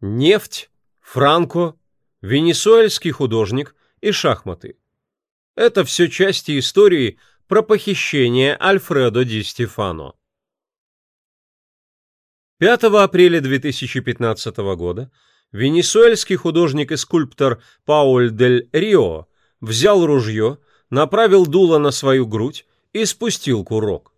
Нефть, Франко, венесуэльский художник и шахматы. Это все части истории про похищение Альфредо Ди Стефано. 5 апреля 2015 года венесуэльский художник и скульптор Пауль дель Рио взял ружье, направил дуло на свою грудь и спустил курок.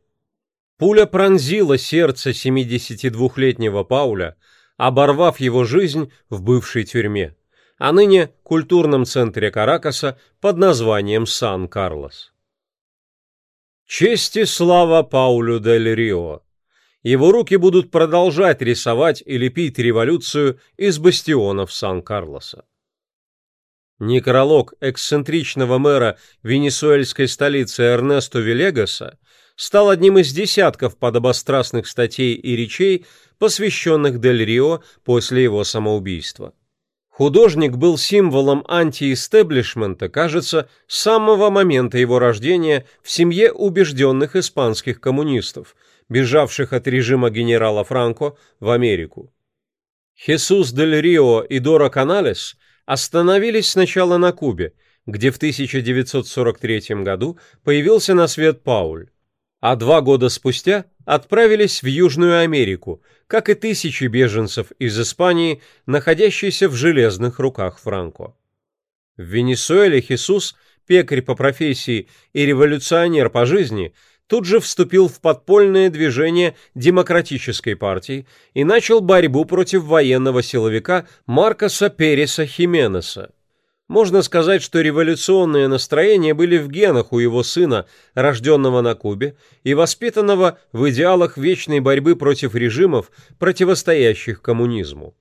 Пуля пронзила сердце 72-летнего Пауля, оборвав его жизнь в бывшей тюрьме, а ныне культурном центре Каракаса под названием Сан-Карлос. Честь и слава Паулю дель Рио. Его руки будут продолжать рисовать и лепить революцию из бастионов Сан-Карлоса. Некролог эксцентричного мэра венесуэльской столицы Эрнесто Вилегаса стал одним из десятков подобострастных статей и речей, посвященных Дель Рио после его самоубийства. Художник был символом антиэстеблишмента, кажется, с самого момента его рождения в семье убежденных испанских коммунистов, бежавших от режима генерала Франко в Америку. Хесус Дель Рио и Дора Каналес остановились сначала на Кубе, где в 1943 году появился на свет Пауль а два года спустя отправились в Южную Америку, как и тысячи беженцев из Испании, находящиеся в железных руках Франко. В Венесуэле Хисус, пекарь по профессии и революционер по жизни, тут же вступил в подпольное движение Демократической партии и начал борьбу против военного силовика Маркоса Переса Хименеса. Можно сказать, что революционные настроения были в генах у его сына, рожденного на Кубе, и воспитанного в идеалах вечной борьбы против режимов, противостоящих коммунизму.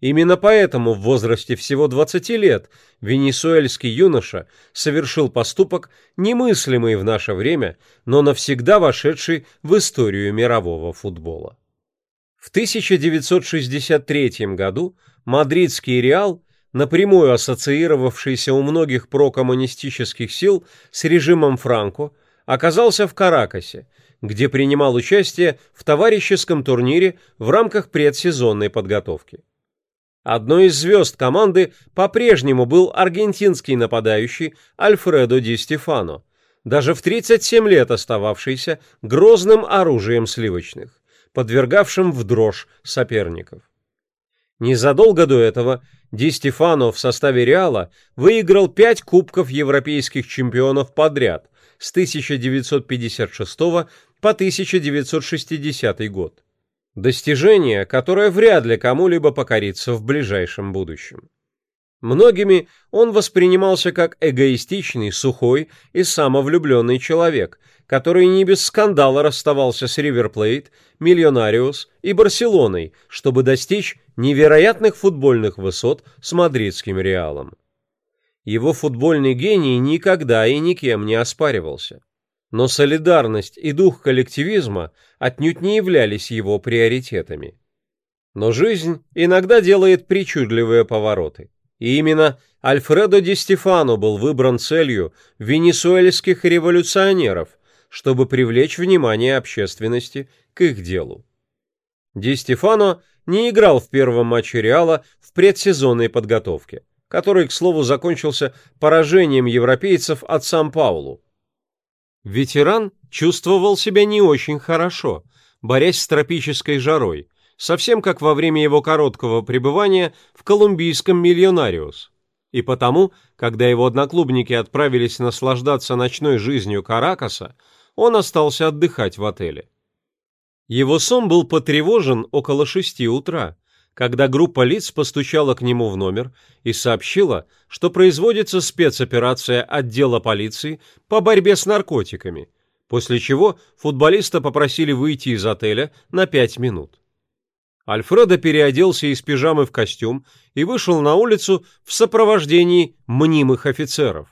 Именно поэтому в возрасте всего 20 лет венесуэльский юноша совершил поступок, немыслимый в наше время, но навсегда вошедший в историю мирового футбола. В 1963 году мадридский «Реал» напрямую ассоциировавшийся у многих прокоммунистических сил с режимом Франко, оказался в Каракасе, где принимал участие в товарищеском турнире в рамках предсезонной подготовки. Одной из звезд команды по-прежнему был аргентинский нападающий Альфредо Ди Стефано, даже в 37 лет остававшийся грозным оружием сливочных, подвергавшим в дрожь соперников. Незадолго до этого Ди Стефано в составе Реала выиграл пять кубков европейских чемпионов подряд с 1956 по 1960 год. Достижение, которое вряд ли кому-либо покорится в ближайшем будущем. Многими он воспринимался как эгоистичный, сухой и самовлюбленный человек, который не без скандала расставался с Риверплейт, Миллионариус и Барселоной, чтобы достичь невероятных футбольных высот с мадридским Реалом. Его футбольный гений никогда и никем не оспаривался. Но солидарность и дух коллективизма отнюдь не являлись его приоритетами. Но жизнь иногда делает причудливые повороты. И именно Альфредо Ди Стефано был выбран целью венесуэльских революционеров, чтобы привлечь внимание общественности к их делу. Ди Стефано не играл в первом матче Реала в предсезонной подготовке, который, к слову, закончился поражением европейцев от Сан-Паулу. Ветеран чувствовал себя не очень хорошо, борясь с тропической жарой, совсем как во время его короткого пребывания в колумбийском «Миллионариус». И потому, когда его одноклубники отправились наслаждаться ночной жизнью Каракаса, он остался отдыхать в отеле. Его сон был потревожен около шести утра, когда группа лиц постучала к нему в номер и сообщила, что производится спецоперация отдела полиции по борьбе с наркотиками, после чего футболиста попросили выйти из отеля на пять минут. Альфредо переоделся из пижамы в костюм и вышел на улицу в сопровождении мнимых офицеров.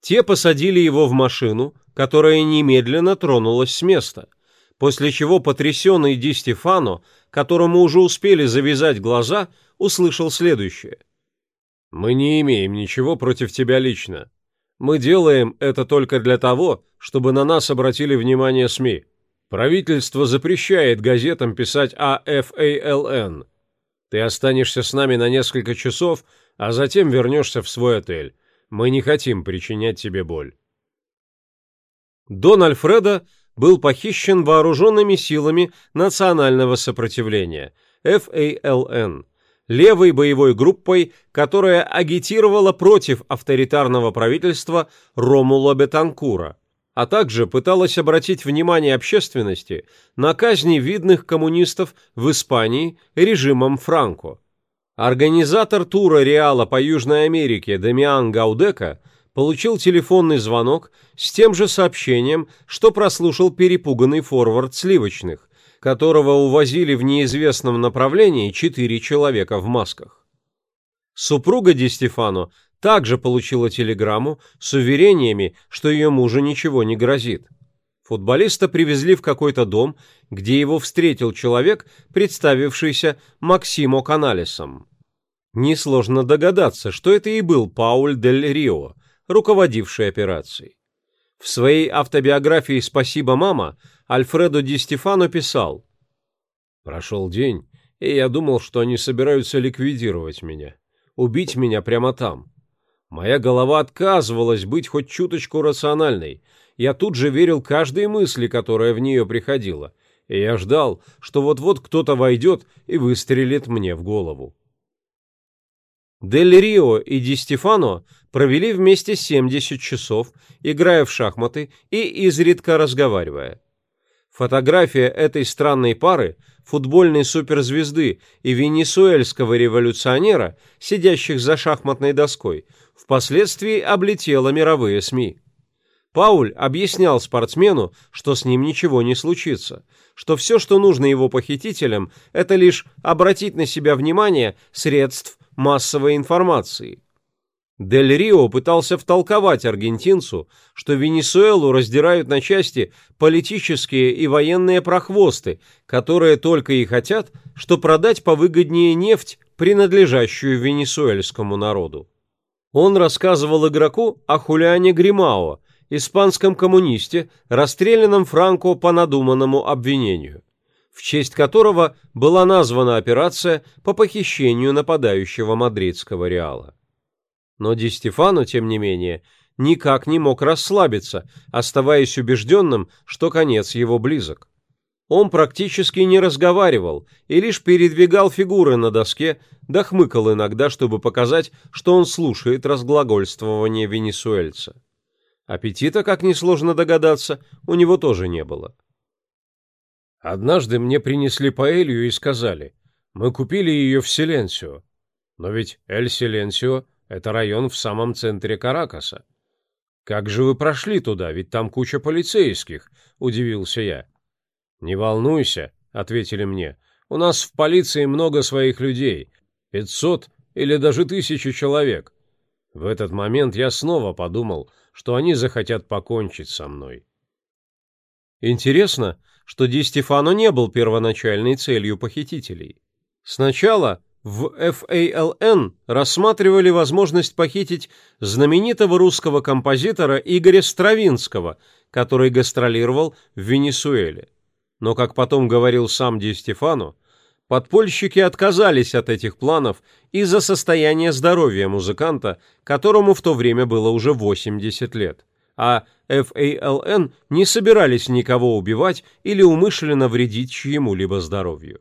Те посадили его в машину, которая немедленно тронулась с места, после чего потрясенный Ди Стефано, которому уже успели завязать глаза, услышал следующее. «Мы не имеем ничего против тебя лично. Мы делаем это только для того, чтобы на нас обратили внимание СМИ. Правительство запрещает газетам писать о ФАЛН. Ты останешься с нами на несколько часов, а затем вернешься в свой отель. Мы не хотим причинять тебе боль. Дон Альфредо был похищен вооруженными силами национального сопротивления, FALN, левой боевой группой, которая агитировала против авторитарного правительства Ромула Бетанкура, а также пыталась обратить внимание общественности на казни видных коммунистов в Испании режимом Франко. Организатор тура Реала по Южной Америке Дамиан Гаудека получил телефонный звонок с тем же сообщением, что прослушал перепуганный форвард сливочных, которого увозили в неизвестном направлении четыре человека в масках. Супруга Ди Стефано также получила телеграмму с уверениями, что ее мужу ничего не грозит. Футболиста привезли в какой-то дом, где его встретил человек, представившийся Максимо Каналесом. Несложно догадаться, что это и был Пауль Дель Рио, руководивший операцией. В своей автобиографии «Спасибо, мама» Альфредо Ди Стефано писал «Прошел день, и я думал, что они собираются ликвидировать меня, убить меня прямо там. Моя голова отказывалась быть хоть чуточку рациональной. Я тут же верил каждой мысли, которая в нее приходила, и я ждал, что вот-вот кто-то войдет и выстрелит мне в голову. Дель Рио и Ди Стефано провели вместе 70 часов, играя в шахматы и изредка разговаривая. Фотография этой странной пары, футбольной суперзвезды и венесуэльского революционера, сидящих за шахматной доской, впоследствии облетела мировые СМИ. Пауль объяснял спортсмену, что с ним ничего не случится, что все, что нужно его похитителям, это лишь обратить на себя внимание средств массовой информации. Дель Рио пытался втолковать аргентинцу, что Венесуэлу раздирают на части политические и военные прохвосты, которые только и хотят, что продать повыгоднее нефть, принадлежащую венесуэльскому народу. Он рассказывал игроку о Хулиане Гримао, испанском коммунисте, расстрелянном Франко по надуманному обвинению, в честь которого была названа операция по похищению нападающего мадридского Реала. Но Ди Стефано, тем не менее, никак не мог расслабиться, оставаясь убежденным, что конец его близок. Он практически не разговаривал и лишь передвигал фигуры на доске, да хмыкал иногда, чтобы показать, что он слушает разглагольствование венесуэльца. Аппетита, как несложно догадаться, у него тоже не было. Однажды мне принесли паэлью и сказали, мы купили ее в Силенсио. Но ведь Эль Силенсио это район в самом центре Каракаса. Как же вы прошли туда, ведь там куча полицейских, удивился я. Не волнуйся, ответили мне. У нас в полиции много своих людей, пятьсот или даже тысячу человек. В этот момент я снова подумал, что они захотят покончить со мной. Интересно, что Ди Стефано не был первоначальной целью похитителей. Сначала в FALN рассматривали возможность похитить знаменитого русского композитора Игоря Стравинского, который гастролировал в Венесуэле. Но, как потом говорил сам Ди Стефано, подпольщики отказались от этих планов из-за состояния здоровья музыканта, которому в то время было уже 80 лет. А FALN не собирались никого убивать или умышленно вредить чьему-либо здоровью.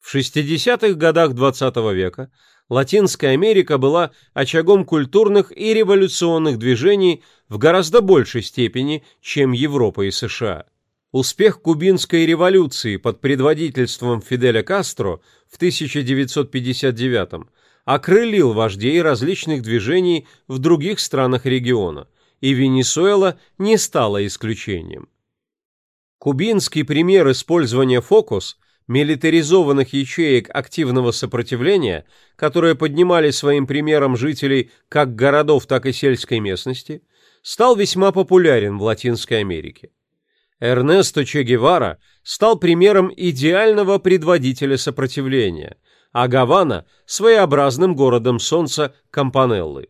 В 60-х годах XX -го века Латинская Америка была очагом культурных и революционных движений в гораздо большей степени, чем Европа и США. Успех кубинской революции под предводительством Фиделя Кастро в 1959 окрылил вождей различных движений в других странах региона, и Венесуэла не стала исключением. Кубинский пример использования фокус милитаризованных ячеек активного сопротивления, которые поднимали своим примером жителей как городов, так и сельской местности, стал весьма популярен в Латинской Америке. Эрнесто Че Гевара стал примером идеального предводителя сопротивления, а Гавана – своеобразным городом солнца Кампанеллы.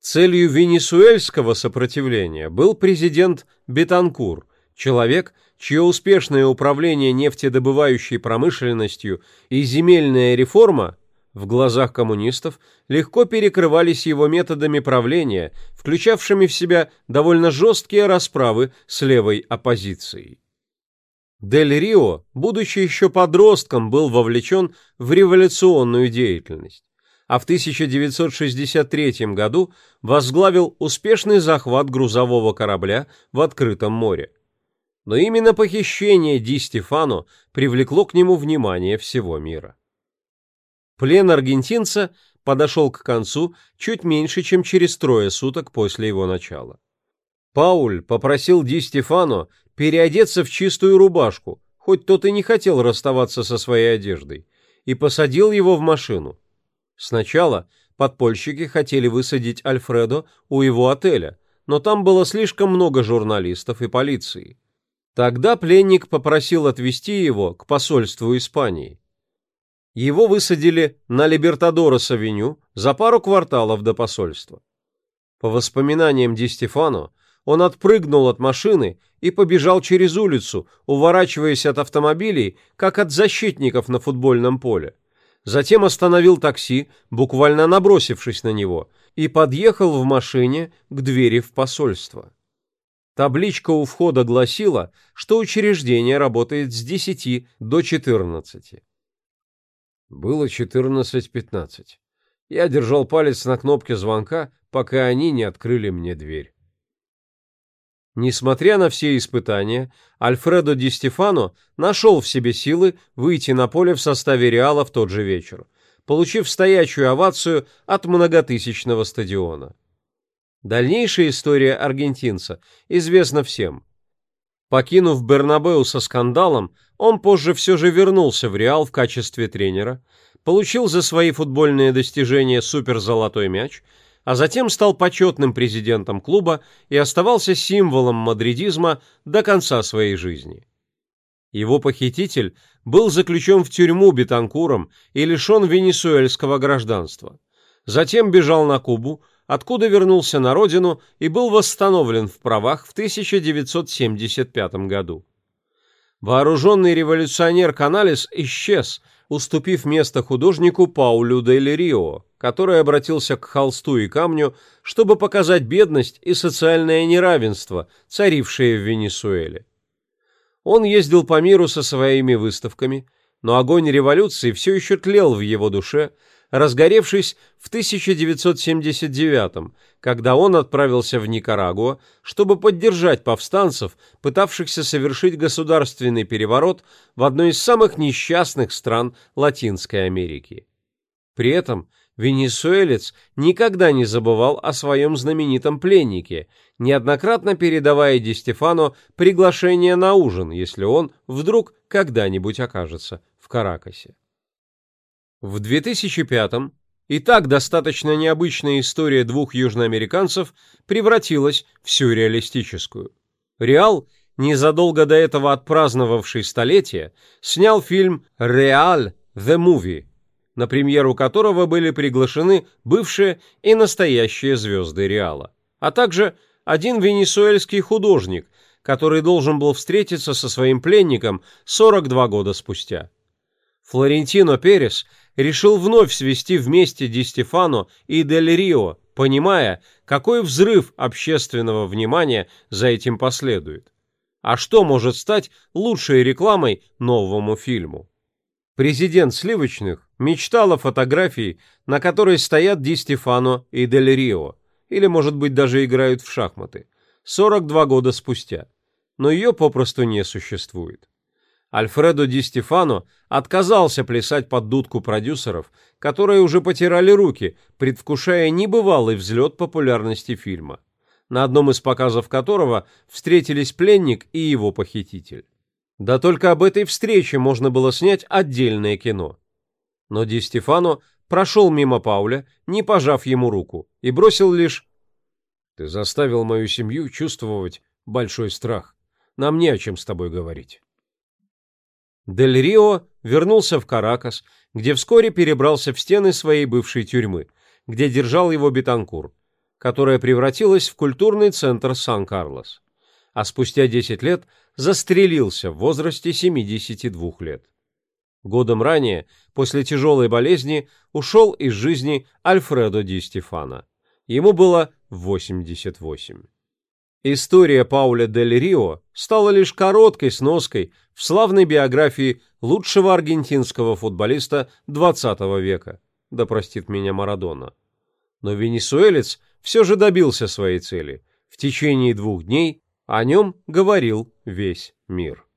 Целью венесуэльского сопротивления был президент Бетанкур, человек, чье успешное управление нефтедобывающей промышленностью и земельная реформа в глазах коммунистов легко перекрывались его методами правления, включавшими в себя довольно жесткие расправы с левой оппозицией. Дель Рио, будучи еще подростком, был вовлечен в революционную деятельность, а в 1963 году возглавил успешный захват грузового корабля в открытом море. Но именно похищение Ди Стефано привлекло к нему внимание всего мира. Плен аргентинца подошел к концу чуть меньше, чем через трое суток после его начала. Пауль попросил Ди Стефано переодеться в чистую рубашку, хоть тот и не хотел расставаться со своей одеждой, и посадил его в машину. Сначала подпольщики хотели высадить Альфредо у его отеля, но там было слишком много журналистов и полиции. Тогда пленник попросил отвезти его к посольству Испании. Его высадили на Либертадорос-авеню за пару кварталов до посольства. По воспоминаниям Ди Стефано, он отпрыгнул от машины и побежал через улицу, уворачиваясь от автомобилей, как от защитников на футбольном поле. Затем остановил такси, буквально набросившись на него, и подъехал в машине к двери в посольство. Табличка у входа гласила, что учреждение работает с 10 до 14. Было 14.15. Я держал палец на кнопке звонка, пока они не открыли мне дверь. Несмотря на все испытания, Альфредо Ди Стефано нашел в себе силы выйти на поле в составе Реала в тот же вечер, получив стоячую овацию от многотысячного стадиона. Дальнейшая история аргентинца известна всем. Покинув Бернабеу со скандалом, он позже все же вернулся в Реал в качестве тренера, получил за свои футбольные достижения суперзолотой мяч – а затем стал почетным президентом клуба и оставался символом мадридизма до конца своей жизни. Его похититель был заключен в тюрьму Бетанкуром и лишен венесуэльского гражданства. Затем бежал на Кубу, откуда вернулся на родину и был восстановлен в правах в 1975 году. Вооруженный революционер Каналес исчез, уступив место художнику Паулю дель Рио, который обратился к холсту и камню, чтобы показать бедность и социальное неравенство, царившее в Венесуэле. Он ездил по миру со своими выставками, но огонь революции все еще тлел в его душе, разгоревшись в 1979 когда он отправился в Никарагуа, чтобы поддержать повстанцев, пытавшихся совершить государственный переворот в одной из самых несчастных стран Латинской Америки. При этом венесуэлец никогда не забывал о своем знаменитом пленнике, неоднократно передавая Ди Стефано приглашение на ужин, если он вдруг когда-нибудь окажется в Каракасе. В 2005-м и так достаточно необычная история двух южноамериканцев превратилась в сюрреалистическую. Реал, незадолго до этого отпраздновавший столетие, снял фильм «Реал The Movie», на премьеру которого были приглашены бывшие и настоящие звезды Реала, а также один венесуэльский художник, который должен был встретиться со своим пленником 42 года спустя. Флорентино Перес решил вновь свести вместе Ди Стефано и Дель Рио, понимая, какой взрыв общественного внимания за этим последует. А что может стать лучшей рекламой новому фильму? Президент Сливочных мечтал о фотографии, на которой стоят Ди Стефано и Дель Рио, или, может быть, даже играют в шахматы, 42 года спустя, но ее попросту не существует. Альфредо Ди Стефано отказался плясать под дудку продюсеров, которые уже потирали руки, предвкушая небывалый взлет популярности фильма, на одном из показов которого встретились пленник и его похититель. Да только об этой встрече можно было снять отдельное кино. Но Ди Стефано прошел мимо Пауля, не пожав ему руку, и бросил лишь «Ты заставил мою семью чувствовать большой страх. Нам не о чем с тобой говорить». Дель Рио вернулся в Каракас, где вскоре перебрался в стены своей бывшей тюрьмы, где держал его Бетанкур, которая превратилась в культурный центр Сан-Карлос. а спустя 10 лет застрелился в возрасте 72 лет. Годом ранее, после тяжелой болезни, ушел из жизни Альфредо Ди Стефано. Ему было 88. История Пауля Дель Рио стала лишь короткой сноской в славной биографии лучшего аргентинского футболиста XX века, да простит меня Марадона. Но венесуэлец все же добился своей цели. В течение двух дней о нем говорил весь мир.